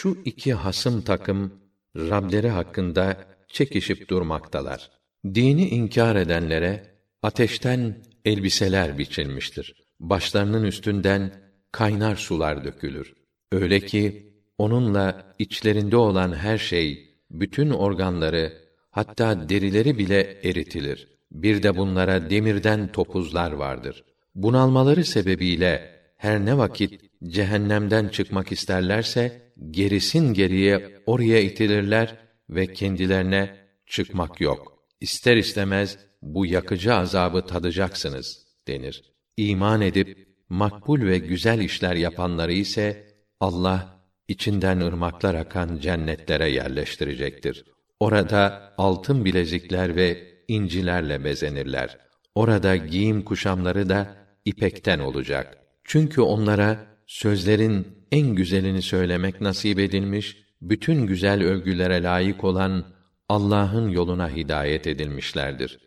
Şu iki hasım takım Rableri hakkında çekişip durmaktalar. Dini inkar edenlere ateşten elbiseler biçilmiştir. Başlarının üstünden kaynar sular dökülür. Öyle ki onunla içlerinde olan her şey, bütün organları, hatta derileri bile eritilir. Bir de bunlara demirden topuzlar vardır. Bunalmaları sebebiyle her ne vakit cehennemden çıkmak isterlerse gerisin geriye oraya itilirler ve kendilerine çıkmak yok. İster istemez bu yakıcı azabı tadacaksınız denir. İman edip makbul ve güzel işler yapanları ise Allah içinden ırmaklar akan cennetlere yerleştirecektir. Orada altın bilezikler ve incilerle bezenirler. Orada giyim kuşamları da ipekten olacak. Çünkü onlara sözlerin en güzelini söylemek nasip edilmiş, bütün güzel övgülere layık olan Allah'ın yoluna hidayet edilmişlerdir.